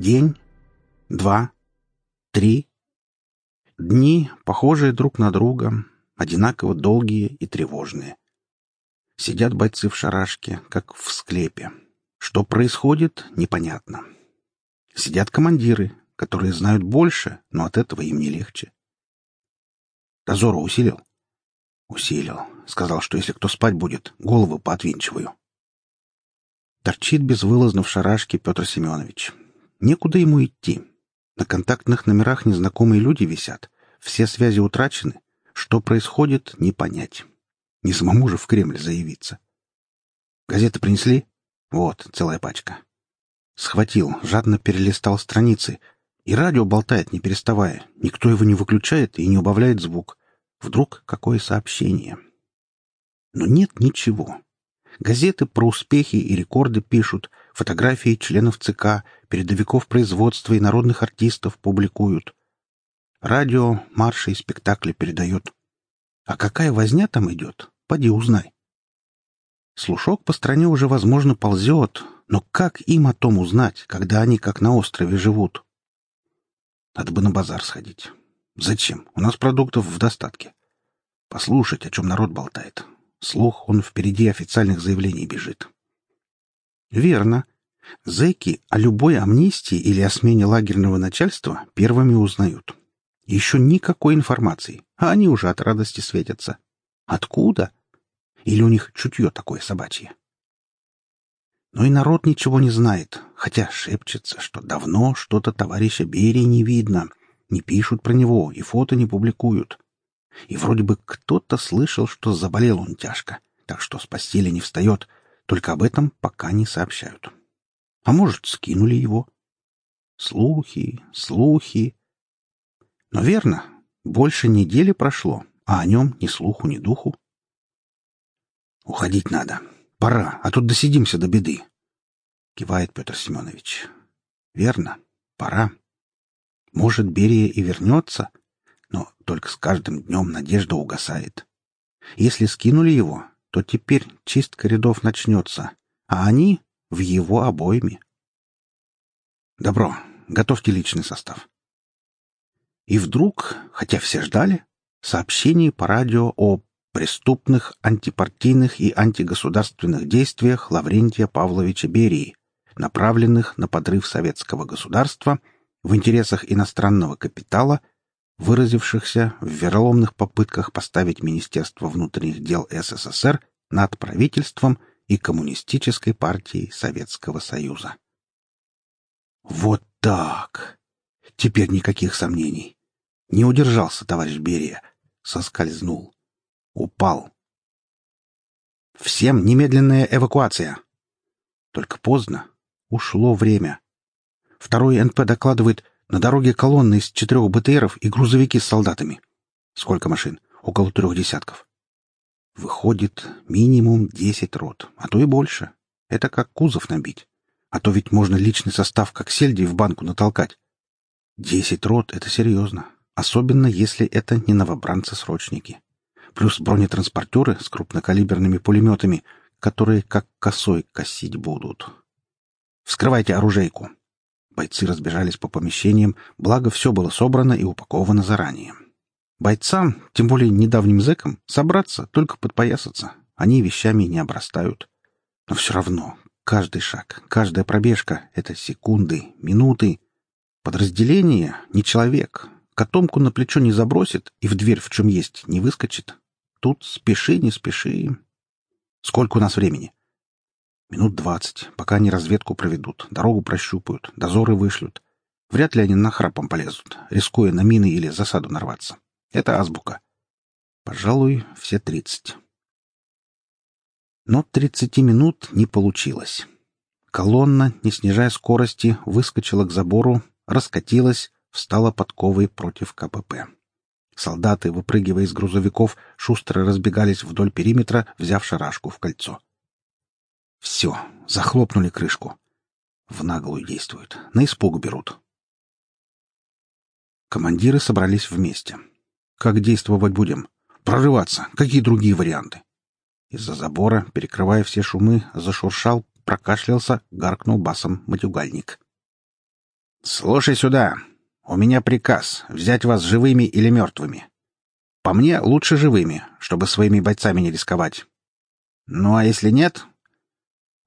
День, два, три. Дни, похожие друг на друга, одинаково долгие и тревожные. Сидят бойцы в шарашке, как в склепе. Что происходит, непонятно. Сидят командиры, которые знают больше, но от этого им не легче. Дозору усилил? Усилил. Сказал, что если кто спать будет, голову поотвинчиваю. Торчит безвылазно в шарашке Петр Семенович. Некуда ему идти. На контактных номерах незнакомые люди висят. Все связи утрачены. Что происходит, не понять. Не самому же в Кремль заявиться. Газеты принесли? Вот, целая пачка. Схватил, жадно перелистал страницы. И радио болтает, не переставая. Никто его не выключает и не убавляет звук. Вдруг какое сообщение? Но нет ничего. Газеты про успехи и рекорды пишут, фотографии членов ЦК, передовиков производства и народных артистов публикуют. Радио марши и спектакли передает. А какая возня там идет, поди узнай. Слушок по стране уже, возможно, ползет, но как им о том узнать, когда они как на острове живут? Надо бы на базар сходить. Зачем? У нас продуктов в достатке. Послушать, о чем народ болтает. Слух, он впереди официальных заявлений бежит. Верно. Зэки о любой амнистии или о смене лагерного начальства первыми узнают. Еще никакой информации, а они уже от радости светятся. Откуда? Или у них чутье такое собачье? Но и народ ничего не знает, хотя шепчется, что давно что-то товарища Берии не видно, не пишут про него и фото не публикуют. И вроде бы кто-то слышал, что заболел он тяжко, так что с постели не встает, только об этом пока не сообщают. А может, скинули его? Слухи, слухи. Но верно, больше недели прошло, а о нем ни слуху, ни духу. Уходить надо. Пора, а тут досидимся до беды. Кивает Петр Семенович. Верно, пора. Может, Берия и вернется, но только с каждым днем надежда угасает. Если скинули его, то теперь чистка рядов начнется, а они в его обойме. Добро, готовьте личный состав. И вдруг, хотя все ждали, сообщение по радио о преступных, антипартийных и антигосударственных действиях Лаврентия Павловича Берии, направленных на подрыв советского государства в интересах иностранного капитала выразившихся в вероломных попытках поставить Министерство внутренних дел СССР над правительством и Коммунистической партией Советского Союза. Вот так! Теперь никаких сомнений. Не удержался товарищ Берия. Соскользнул. Упал. Всем немедленная эвакуация. Только поздно. Ушло время. Второй НП докладывает, на дороге колонны из четырех БТРов и грузовики с солдатами. Сколько машин? Около трех десятков. Выходит, минимум десять рот, а то и больше. Это как кузов набить. А то ведь можно личный состав как сельди в банку натолкать. Десять рот — это серьезно. Особенно, если это не новобранцы-срочники. Плюс бронетранспортеры с крупнокалиберными пулеметами, которые как косой косить будут. Вскрывайте оружейку. Бойцы разбежались по помещениям, благо все было собрано и упаковано заранее. Бойцам, тем более недавним зэкам, собраться, только подпоясаться. Они вещами не обрастают. Но все равно, каждый шаг, каждая пробежка — это секунды, минуты. Подразделение — не человек. Котомку на плечо не забросит и в дверь в чем есть не выскочит. Тут спеши, не спеши. Сколько у нас времени? Минут двадцать, пока они разведку проведут, дорогу прощупают, дозоры вышлют. Вряд ли они нахрапом полезут, рискуя на мины или засаду нарваться. Это азбука. Пожалуй, все тридцать. Но тридцати минут не получилось. Колонна, не снижая скорости, выскочила к забору, раскатилась, встала подковой против КПП. Солдаты, выпрыгивая из грузовиков, шустро разбегались вдоль периметра, взяв шарашку в кольцо. Все, захлопнули крышку. В наглую действуют, на испуг берут. Командиры собрались вместе. Как действовать будем? Прорываться. Какие другие варианты? Из-за забора, перекрывая все шумы, зашуршал, прокашлялся, гаркнул басом матюгальник. «Слушай сюда. У меня приказ взять вас живыми или мертвыми. По мне, лучше живыми, чтобы своими бойцами не рисковать. Ну а если нет?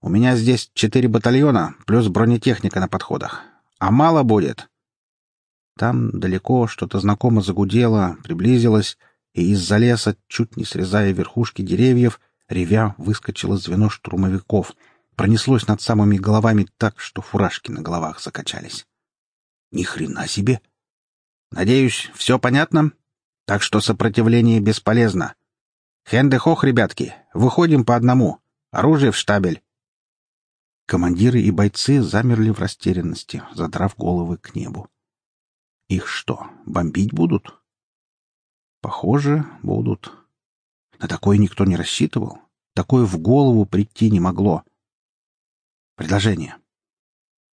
У меня здесь четыре батальона плюс бронетехника на подходах. А мало будет. Там далеко что-то знакомо загудело, приблизилось, и из-за леса, чуть не срезая верхушки деревьев, ревя выскочило звено штурмовиков, пронеслось над самыми головами так, что фуражки на головах закачались. Ни хрена себе! Надеюсь, все понятно? Так что сопротивление бесполезно. Хенде-хох, ребятки, выходим по одному. Оружие в штабель. Командиры и бойцы замерли в растерянности, задрав головы к небу. Их что, бомбить будут? Похоже, будут. На такое никто не рассчитывал. Такое в голову прийти не могло. Предложение.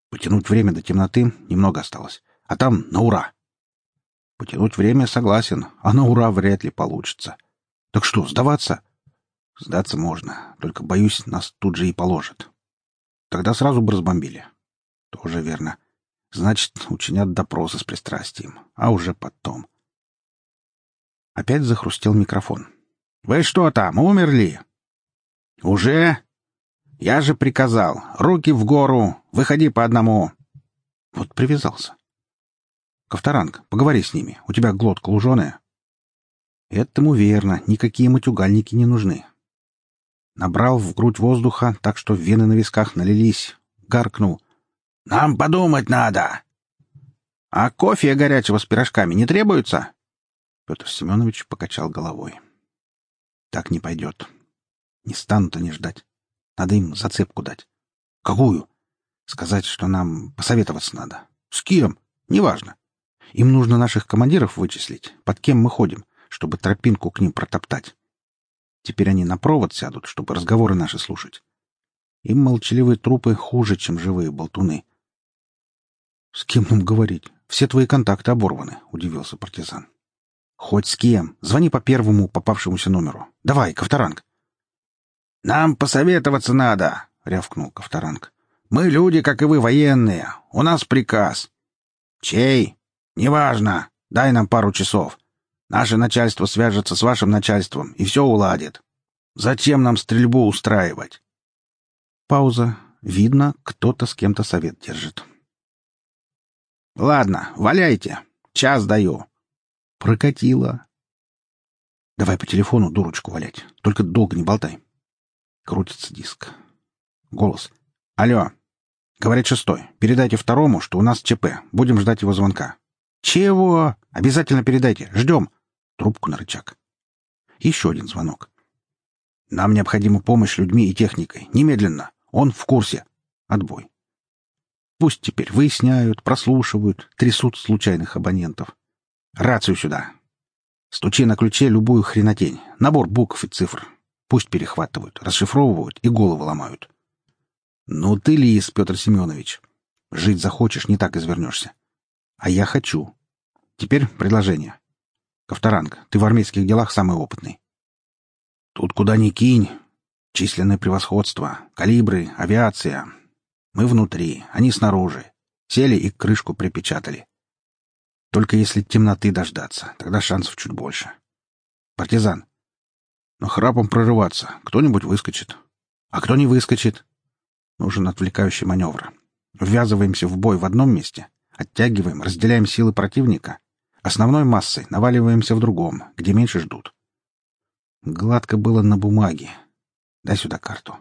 Потянуть время до темноты немного осталось. А там на ура. Потянуть время согласен, а на ура вряд ли получится. Так что, сдаваться? Сдаться можно, только, боюсь, нас тут же и положат. Тогда сразу бы разбомбили. Тоже верно. Значит, учинят допросы с пристрастием, а уже потом. Опять захрустел микрофон. «Вы что там, умерли?» «Уже?» «Я же приказал. Руки в гору. Выходи по одному». Вот привязался. «Ковторанг, поговори с ними. У тебя глотка луженая». Этому верно. Никакие матюгальники не нужны. Набрал в грудь воздуха, так что вены на висках налились. Гаркнул. «Нам подумать надо!» «А кофе горячего с пирожками не требуется?» Петр Семенович покачал головой. «Так не пойдет. Не станут они ждать. Надо им зацепку дать». «Какую?» «Сказать, что нам посоветоваться надо». «С кем?» «Неважно. Им нужно наших командиров вычислить, под кем мы ходим, чтобы тропинку к ним протоптать. Теперь они на провод сядут, чтобы разговоры наши слушать. Им молчаливые трупы хуже, чем живые болтуны. — С кем нам говорить? Все твои контакты оборваны, — удивился партизан. — Хоть с кем. Звони по первому попавшемуся номеру. Давай, Ковторанг. — Нам посоветоваться надо, — рявкнул Ковторанг. — Мы люди, как и вы, военные. У нас приказ. — Чей? — Неважно. Дай нам пару часов. Наше начальство свяжется с вашим начальством и все уладит. Зачем нам стрельбу устраивать? Пауза. Видно, кто-то с кем-то совет держит. Ладно, валяйте. Час даю. Прокатило. Давай по телефону дурочку валять. Только долго не болтай. Крутится диск. Голос. Алло. Говорит шестой. Передайте второму, что у нас ЧП. Будем ждать его звонка. Чего? Обязательно передайте. Ждем. Трубку на рычаг. Еще один звонок. Нам необходима помощь людьми и техникой. Немедленно. Он в курсе. Отбой. Пусть теперь выясняют, прослушивают, трясут случайных абонентов. Рацию сюда. Стучи на ключе любую хренотень. Набор букв и цифр. Пусть перехватывают, расшифровывают и головы ломают. Ну ты лис, Петр Семенович. Жить захочешь, не так извернешься. А я хочу. Теперь предложение. Ковторанг, ты в армейских делах самый опытный. Тут куда ни кинь. Численное превосходство, калибры, авиация. Мы внутри, они снаружи. Сели и крышку припечатали. Только если темноты дождаться, тогда шансов чуть больше. Партизан. Но храпом прорываться. Кто-нибудь выскочит. А кто не выскочит? Нужен отвлекающий маневр. Ввязываемся в бой в одном месте, оттягиваем, разделяем силы противника Основной массой наваливаемся в другом, где меньше ждут. Гладко было на бумаге. Дай сюда карту.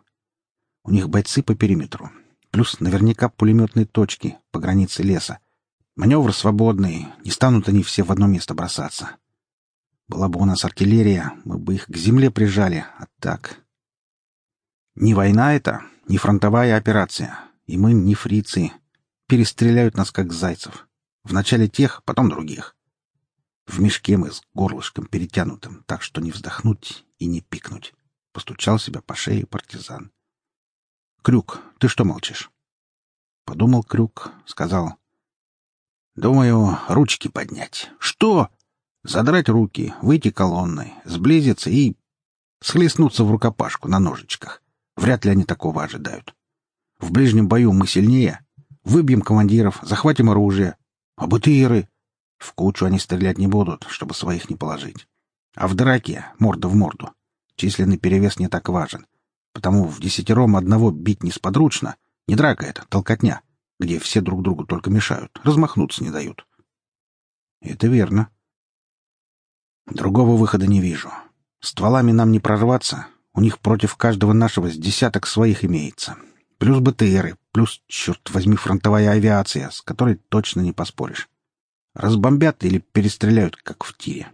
У них бойцы по периметру. Плюс наверняка пулеметные точки по границе леса. Маневр свободный, не станут они все в одно место бросаться. Была бы у нас артиллерия, мы бы их к земле прижали, а так... Не война это, не фронтовая операция, и мы не фрицы. Перестреляют нас, как зайцев. Вначале тех, потом других. В мешке мы с горлышком перетянутым, так что не вздохнуть и не пикнуть. Постучал себя по шее партизан. «Крюк, ты что молчишь?» Подумал Крюк, сказал. «Думаю, ручки поднять». «Что?» «Задрать руки, выйти колонной, сблизиться и схлестнуться в рукопашку на ножичках. Вряд ли они такого ожидают. В ближнем бою мы сильнее. Выбьем командиров, захватим оружие. А БТРы? В кучу они стрелять не будут, чтобы своих не положить. А в драке морда в морду. Численный перевес не так важен. Потому в десятером одного бить несподручно. Не драка это, толкотня, где все друг другу только мешают, размахнуться не дают. Это верно. Другого выхода не вижу. Стволами нам не прорваться. У них против каждого нашего с десяток своих имеется. Плюс БТРы, плюс, черт возьми, фронтовая авиация, с которой точно не поспоришь. Разбомбят или перестреляют, как в тире.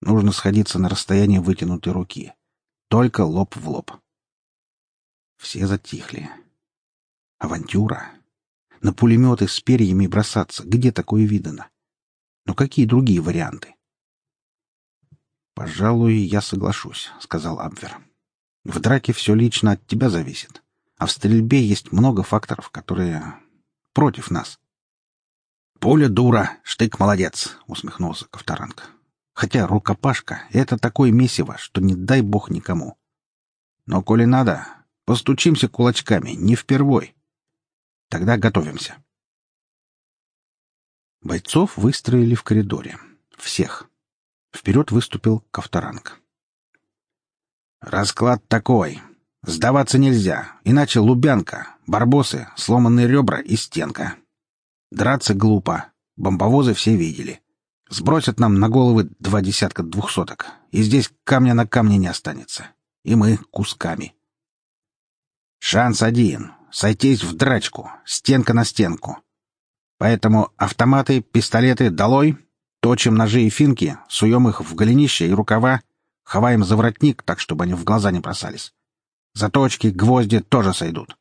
Нужно сходиться на расстояние вытянутой руки. Только лоб в лоб. Все затихли. Авантюра. На пулеметы с перьями бросаться. Где такое видано? Но какие другие варианты? «Пожалуй, я соглашусь», — сказал Абвер. «В драке все лично от тебя зависит. А в стрельбе есть много факторов, которые против нас. «Пуля дура, штык молодец», — усмехнулся Ковторанг. «Хотя рукопашка — это такое месиво, что не дай бог никому. Но, коли надо, постучимся кулачками, не впервой. Тогда готовимся». Бойцов выстроили в коридоре. Всех. Вперед выступил Ковторанг. «Расклад такой. Сдаваться нельзя, иначе Лубянка, барбосы, сломанные ребра и стенка. Драться глупо. Бомбовозы все видели. Сбросят нам на головы два десятка двухсоток, и здесь камня на камне не останется. И мы кусками. Шанс один. Сойтись в драчку, стенка на стенку. Поэтому автоматы, пистолеты долой, точим ножи и финки, суем их в голенище и рукава, ховаем за воротник, так, чтобы они в глаза не бросались. Заточки, гвозди тоже сойдут.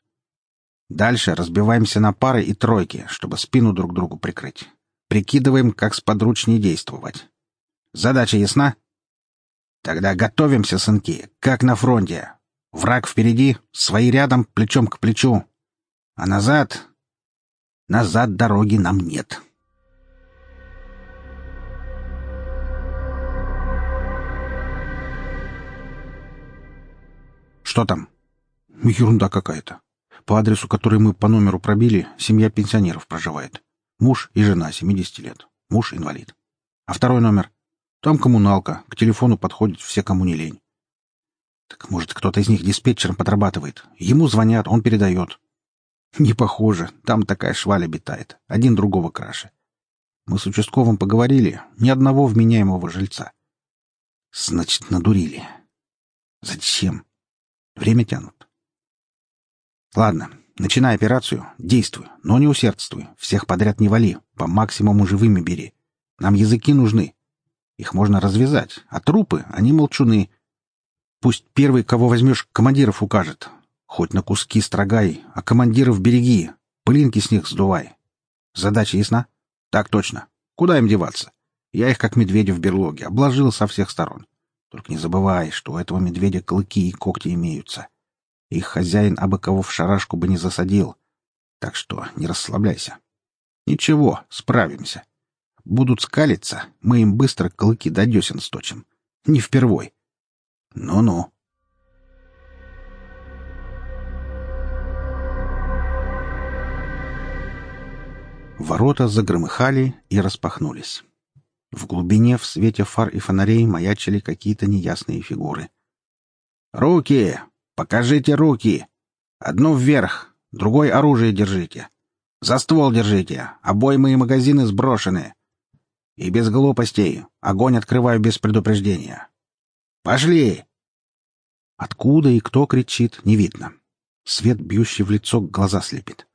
Дальше разбиваемся на пары и тройки, чтобы спину друг другу прикрыть. Прикидываем, как сподручнее действовать. Задача ясна? Тогда готовимся, сынки, как на фронте. Враг впереди, свои рядом, плечом к плечу. А назад... Назад дороги нам нет. «Что там?» «Ерунда какая-то. По адресу, который мы по номеру пробили, семья пенсионеров проживает. Муж и жена, 70 лет. Муж инвалид. А второй номер? Там коммуналка. К телефону подходят все, кому не лень. Так может, кто-то из них диспетчером подрабатывает. Ему звонят, он передает. Не похоже. Там такая шваль обитает. Один другого краше. Мы с участковым поговорили. Ни одного вменяемого жильца. Значит, надурили. Зачем? Время тянут. Ладно, начинай операцию, действуй, но не усердствуй, всех подряд не вали, по максимуму живыми бери. Нам языки нужны. Их можно развязать, а трупы, они молчуны. Пусть первый, кого возьмешь, командиров укажет. Хоть на куски строгай, а командиров береги, пылинки с них сдувай. Задача ясна? Так точно. Куда им деваться? Я их, как медведя в берлоге, обложил со всех сторон. Только не забывай, что у этого медведя клыки и когти имеются. Их хозяин абы кого в шарашку бы не засадил. Так что не расслабляйся. Ничего, справимся. Будут скалиться, мы им быстро клыки до десен сточим. Не впервой. Ну-ну. Ворота загромыхали и распахнулись. В глубине в свете фар и фонарей маячили какие-то неясные фигуры. «Руки! Покажите руки! Одну вверх, другой оружие держите. За ствол держите, обоймы и магазины сброшены. И без глупостей, огонь открываю без предупреждения. Пошли!» Откуда и кто кричит, не видно. Свет, бьющий в лицо, глаза слепит.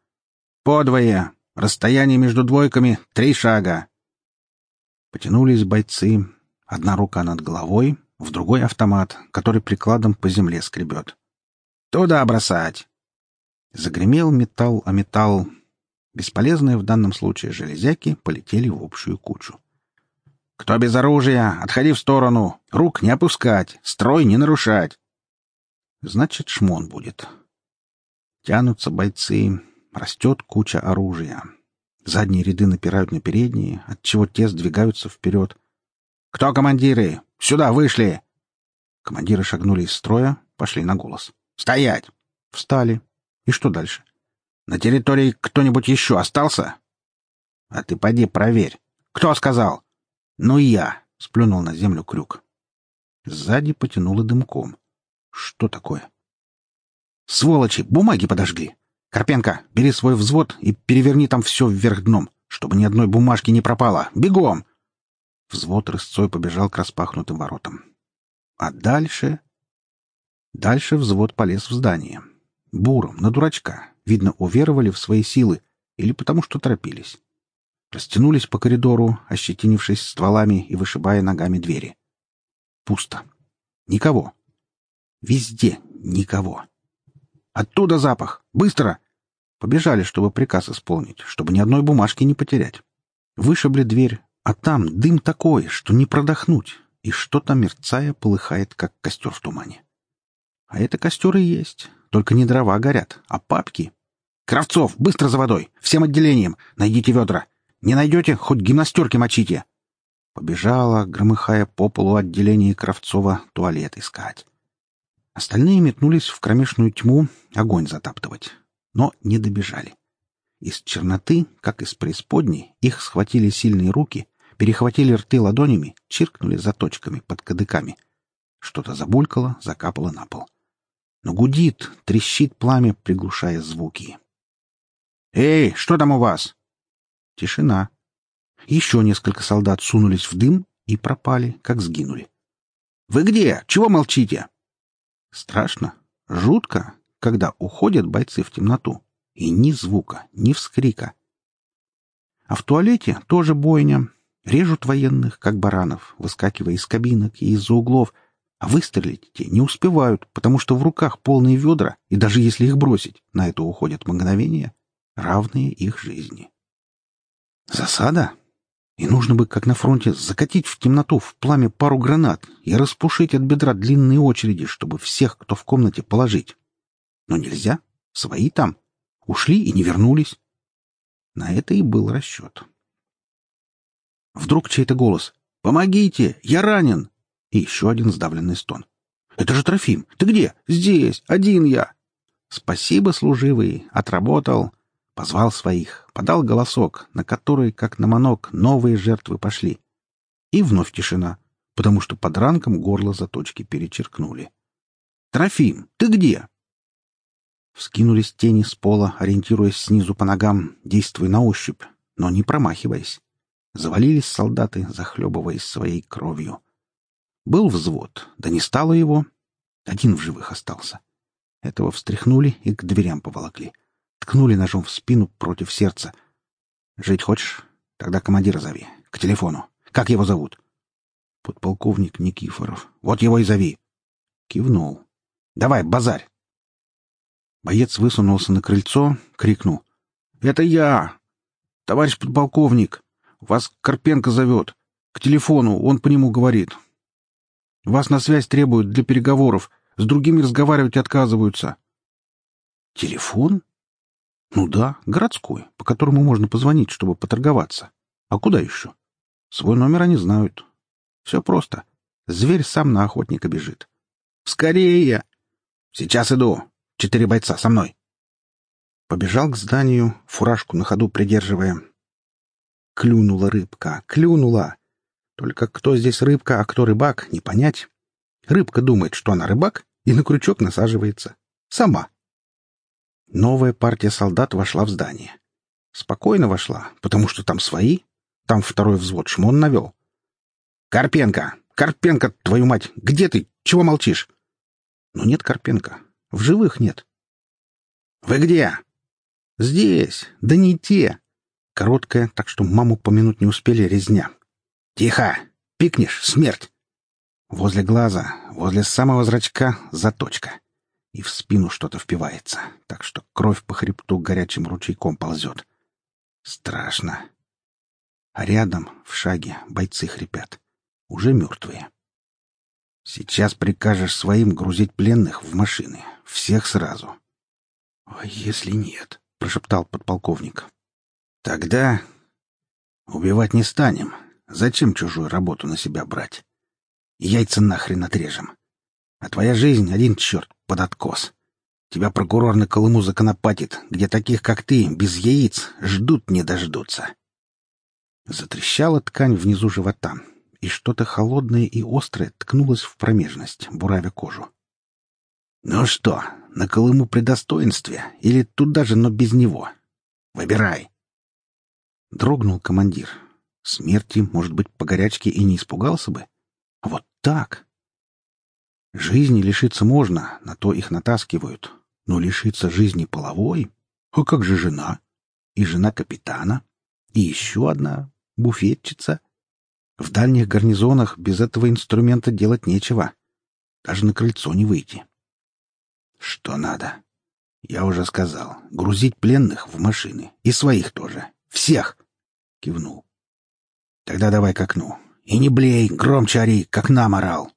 «Подвое! Расстояние между двойками — три шага. Потянулись бойцы. Одна рука над головой, в другой автомат, который прикладом по земле скребет. «Туда бросать!» Загремел металл о металл. Бесполезные в данном случае железяки полетели в общую кучу. «Кто без оружия? Отходи в сторону! Рук не опускать! Строй не нарушать!» Значит, шмон будет. Тянутся бойцы. Растет куча оружия. Задние ряды напирают на передние, отчего те сдвигаются вперед. «Кто командиры? Сюда вышли!» Командиры шагнули из строя, пошли на голос. «Стоять!» Встали. И что дальше? На территории кто-нибудь еще остался? А ты поди проверь. Кто сказал? Ну я, сплюнул на землю крюк. Сзади потянуло дымком. Что такое? Сволочи, бумаги подожгли. Карпенко, бери свой взвод и переверни там все вверх дном, чтобы ни одной бумажки не пропало. Бегом! Взвод рысцой побежал к распахнутым воротам. А дальше... Дальше взвод полез в здание. Буром, на дурачка. Видно, уверовали в свои силы или потому что торопились. Растянулись по коридору, ощетинившись стволами и вышибая ногами двери. Пусто. Никого. Везде никого. Оттуда запах! Быстро!» Побежали, чтобы приказ исполнить, чтобы ни одной бумажки не потерять. Вышибли дверь, а там дым такой, что не продохнуть, и что-то, мерцая, полыхает, как костер в тумане. А это костер и есть, только не дрова горят, а папки. «Кравцов, быстро за водой! Всем отделением! Найдите ведра! Не найдете, хоть гимнастерки мочите!» Побежала, громыхая по полу отделения Кравцова, туалет искать. Остальные метнулись в кромешную тьму огонь затаптывать, но не добежали. Из черноты, как из преисподней, их схватили сильные руки, перехватили рты ладонями, чиркнули заточками под кадыками. Что-то забулькало, закапало на пол. Но гудит, трещит пламя, приглушая звуки. «Эй, что там у вас?» Тишина. Еще несколько солдат сунулись в дым и пропали, как сгинули. «Вы где? Чего молчите?» Страшно, жутко, когда уходят бойцы в темноту, и ни звука, ни вскрика. А в туалете тоже бойня. Режут военных, как баранов, выскакивая из кабинок и из-за углов, а выстрелить те не успевают, потому что в руках полные ведра, и даже если их бросить, на это уходят мгновения, равные их жизни. Засада? И нужно бы, как на фронте, закатить в темноту в пламя пару гранат и распушить от бедра длинные очереди, чтобы всех, кто в комнате, положить. Но нельзя. Свои там. Ушли и не вернулись. На это и был расчет. Вдруг чей-то голос. «Помогите! Я ранен!» И еще один сдавленный стон. «Это же Трофим! Ты где? Здесь! Один я!» «Спасибо, служивый! Отработал!» Позвал своих, подал голосок, на который, как на манок, новые жертвы пошли. И вновь тишина, потому что под ранком горло заточки перечеркнули. «Трофим, ты где?» Вскинулись тени с пола, ориентируясь снизу по ногам, действуя на ощупь, но не промахиваясь. Завалились солдаты, захлебываясь своей кровью. Был взвод, да не стало его. Один в живых остался. Этого встряхнули и к дверям поволокли ткнули ножом в спину против сердца. «Жить хочешь? Тогда командира зови. К телефону. Как его зовут?» «Подполковник Никифоров. Вот его и зови». Кивнул. «Давай, базарь!» Боец высунулся на крыльцо, крикнул. «Это я! Товарищ подполковник! Вас Карпенко зовет. К телефону, он по нему говорит. Вас на связь требуют для переговоров. С другими разговаривать отказываются». «Телефон?» Ну да, городской, по которому можно позвонить, чтобы поторговаться. А куда еще? Свой номер они знают. Все просто. Зверь сам на охотника бежит. Скорее! Сейчас иду. Четыре бойца со мной. Побежал к зданию, фуражку на ходу придерживая. Клюнула рыбка, клюнула. Только кто здесь рыбка, а кто рыбак, не понять. Рыбка думает, что она рыбак, и на крючок насаживается. Сама. Новая партия солдат вошла в здание. Спокойно вошла, потому что там свои. Там второй взвод шмон навел. «Карпенко! Карпенко, твою мать! Где ты? Чего молчишь?» «Ну нет Карпенко. В живых нет». «Вы где?» «Здесь. Да не те». Короткая, так что маму помянуть не успели резня. «Тихо! Пикнешь — смерть!» Возле глаза, возле самого зрачка — заточка и в спину что-то впивается, так что кровь по хребту горячим ручейком ползет. Страшно. А рядом, в шаге, бойцы хрипят. Уже мертвые. Сейчас прикажешь своим грузить пленных в машины. Всех сразу. — А если нет? — прошептал подполковник. — Тогда убивать не станем. Зачем чужую работу на себя брать? Яйца нахрен отрежем. А твоя жизнь — один черт под откос. Тебя прокурор на Колыму законопатит, где таких, как ты, без яиц, ждут не дождутся. Затрещала ткань внизу живота, и что-то холодное и острое ткнулось в промежность, буравя кожу. «Ну что, на Колыму при достоинстве или туда же, но без него? Выбирай!» Дрогнул командир. Смерти, может быть, по горячке и не испугался бы. А вот так! Жизни лишиться можно, на то их натаскивают. Но лишиться жизни половой? А как же жена? И жена капитана? И еще одна буфетчица? В дальних гарнизонах без этого инструмента делать нечего. Даже на крыльцо не выйти. Что надо? Я уже сказал. Грузить пленных в машины. И своих тоже. Всех! Кивнул. Тогда давай к окну. И не блей, громче ори, как нам орал.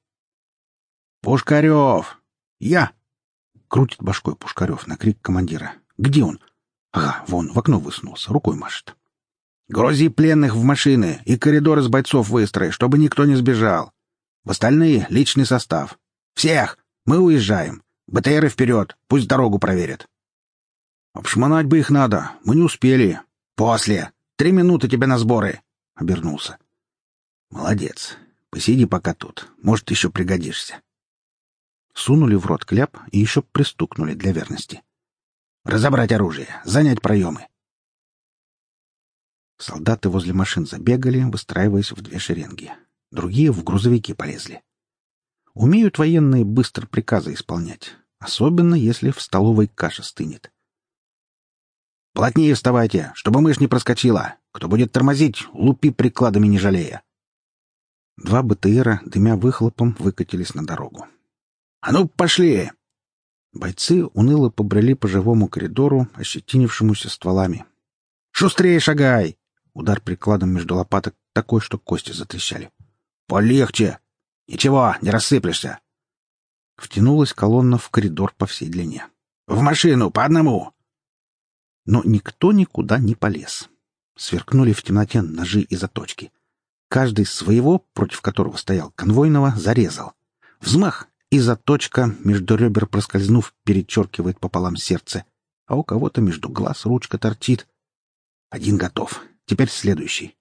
Пушкарев! Я! Крутит башкой Пушкарев на крик командира. Где он? Ага, вон, в окно высунулся, рукой машет. Грузи пленных в машины и коридор из бойцов выстрой, чтобы никто не сбежал. В остальные — личный состав. Всех! Мы уезжаем. БТРы вперед, пусть дорогу проверят. Обшмонать бы их надо, мы не успели. После. Три минуты тебе на сборы. Обернулся. Молодец. Посиди пока тут. Может, еще пригодишься. Сунули в рот кляп и еще пристукнули для верности. Разобрать оружие, занять проемы. Солдаты возле машин забегали, выстраиваясь в две шеренги. Другие в грузовики полезли. Умеют военные быстро приказы исполнять, особенно если в столовой каша стынет. «Плотнее вставайте, чтобы мышь не проскочила. Кто будет тормозить, лупи прикладами не жалея». Два БТРа, дымя выхлопом, выкатились на дорогу. «А ну, пошли!» Бойцы уныло побрели по живому коридору, ощетинившемуся стволами. «Шустрее шагай!» Удар прикладом между лопаток такой, что кости затрещали. «Полегче! Ничего, не рассыплешься!» Втянулась колонна в коридор по всей длине. «В машину, по одному!» Но никто никуда не полез. Сверкнули в темноте ножи и заточки. Каждый своего, против которого стоял конвойного, зарезал. Взмах, и заточка, между ребер проскользнув, перечеркивает пополам сердце, а у кого-то между глаз ручка торчит. Один готов. Теперь следующий.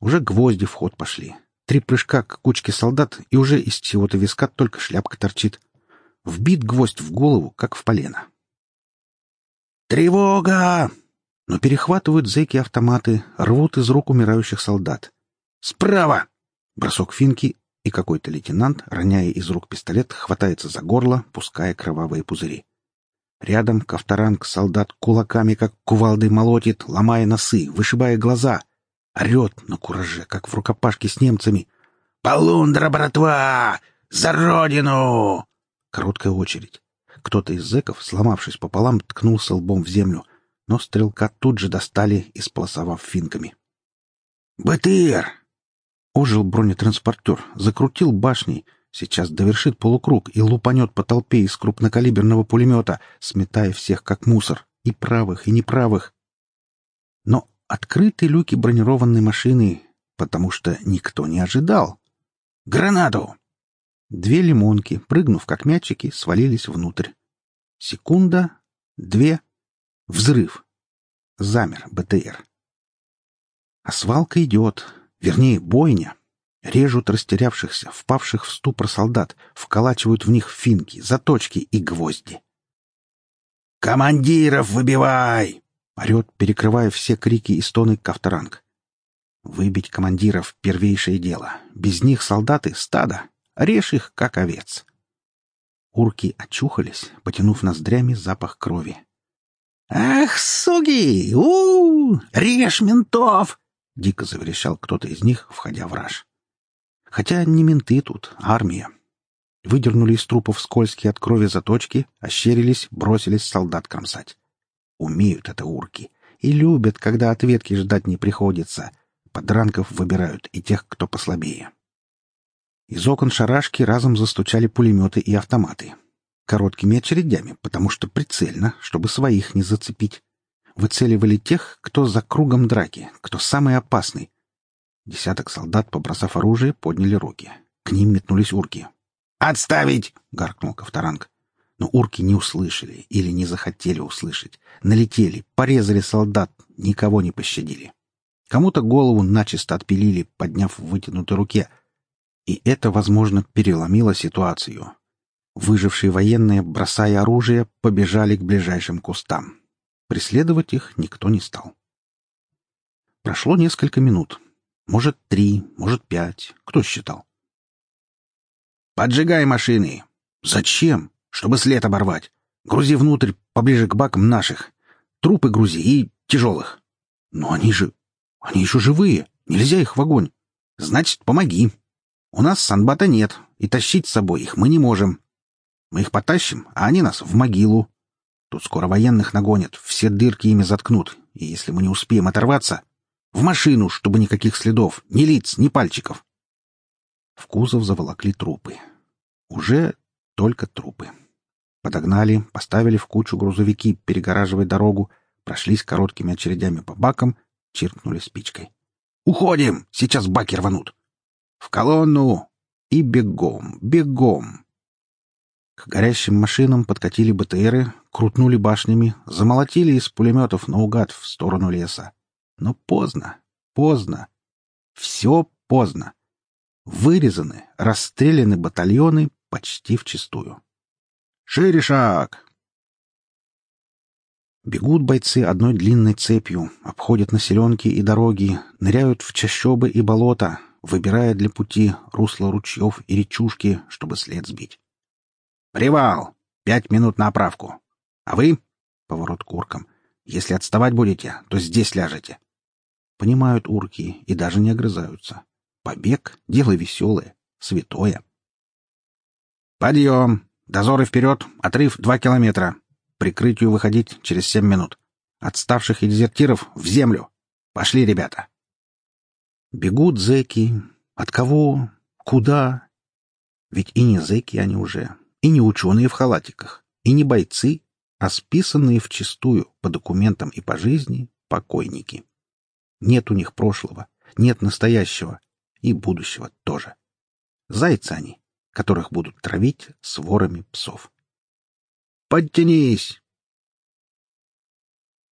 Уже гвозди в ход пошли. Три прыжка к кучке солдат, и уже из чего-то виска только шляпка торчит. Вбит гвоздь в голову, как в полено. «Тревога!» Но перехватывают зэки автоматы, рвут из рук умирающих солдат. «Справа!» Бросок финки, и какой-то лейтенант, роняя из рук пистолет, хватается за горло, пуская кровавые пузыри. Рядом Ковторанг солдат кулаками, как кувалдой молотит, ломая носы, вышибая глаза. Орет на кураже, как в рукопашке с немцами. «Полундра, братва! За родину!» Короткая очередь. Кто-то из зэков, сломавшись пополам, ткнулся лбом в землю, но стрелка тут же достали, исполосовав финками. «БТР!» Ожил бронетранспортер, закрутил башней, сейчас довершит полукруг и лупанет по толпе из крупнокалиберного пулемета, сметая всех как мусор, и правых, и неправых. Но открыты люки бронированной машины, потому что никто не ожидал. «Гранату!» Две лимонки, прыгнув как мячики, свалились внутрь. Секунда, две, взрыв. Замер БТР. А свалка идет, Вернее, бойня. Режут растерявшихся, впавших в ступор солдат, вколачивают в них финки, заточки и гвозди. «Командиров выбивай!» — орет, перекрывая все крики и стоны Кавторанг. Выбить командиров — первейшее дело. Без них солдаты — стадо. Режь их, как овец. Урки очухались, потянув ноздрями запах крови. «Ах, суги! у, -у! Режь ментов! — дико заверещал кто-то из них, входя в раж. Хотя не менты тут, а армия. Выдернули из трупов скользкие от крови заточки, ощерились, бросились солдат кромсать. Умеют это урки. И любят, когда ответки ждать не приходится. Подранков выбирают и тех, кто послабее. Из окон шарашки разом застучали пулеметы и автоматы. Короткими очередями, потому что прицельно, чтобы своих не зацепить выцеливали тех, кто за кругом драки, кто самый опасный. Десяток солдат, побросав оружие, подняли руки. К ним метнулись урки. «Отставить!» — гаркнул Ковторанг. Но урки не услышали или не захотели услышать. Налетели, порезали солдат, никого не пощадили. Кому-то голову начисто отпилили, подняв в вытянутой руке. И это, возможно, переломило ситуацию. Выжившие военные, бросая оружие, побежали к ближайшим кустам. Преследовать их никто не стал. Прошло несколько минут. Может, три, может, пять. Кто считал? «Поджигай машины!» «Зачем? Чтобы след оборвать. Грузи внутрь, поближе к бакам наших. Трупы грузи и тяжелых. Но они же... Они еще живые. Нельзя их в огонь. Значит, помоги. У нас санбата нет, и тащить с собой их мы не можем. Мы их потащим, а они нас в могилу. Тут скоро военных нагонят, все дырки ими заткнут, и если мы не успеем оторваться, в машину, чтобы никаких следов, ни лиц, ни пальчиков. В кузов заволокли трупы. Уже только трупы. Подогнали, поставили в кучу грузовики, перегораживая дорогу, прошлись короткими очередями по бакам, чиркнули спичкой. «Уходим! Сейчас баки рванут!» «В колонну!» И бегом, бегом! К горящим машинам подкатили БТРы, крутнули башнями, замолотили из пулеметов наугад в сторону леса. Но поздно, поздно. Все поздно. Вырезаны, расстреляны батальоны почти вчистую. «Шире шаг!» Бегут бойцы одной длинной цепью, обходят населенки и дороги, ныряют в чащобы и болота, выбирая для пути русло ручьев и речушки, чтобы след сбить. «Привал! Пять минут на оправку. А вы?» — поворот к уркам. «Если отставать будете, то здесь ляжете». Понимают урки и даже не огрызаются. Побег — дело веселое, святое. «Подъем! Дозоры вперед! Отрыв два километра! Прикрытию выходить через семь минут! Отставших и дезертиров в землю! Пошли, ребята!» Бегут зэки. От кого? Куда? Ведь и не зэки они уже, и не ученые в халатиках, и не бойцы, а списанные вчистую по документам и по жизни покойники. Нет у них прошлого, нет настоящего и будущего тоже. Зайцы они, которых будут травить сворами псов. «Подтянись!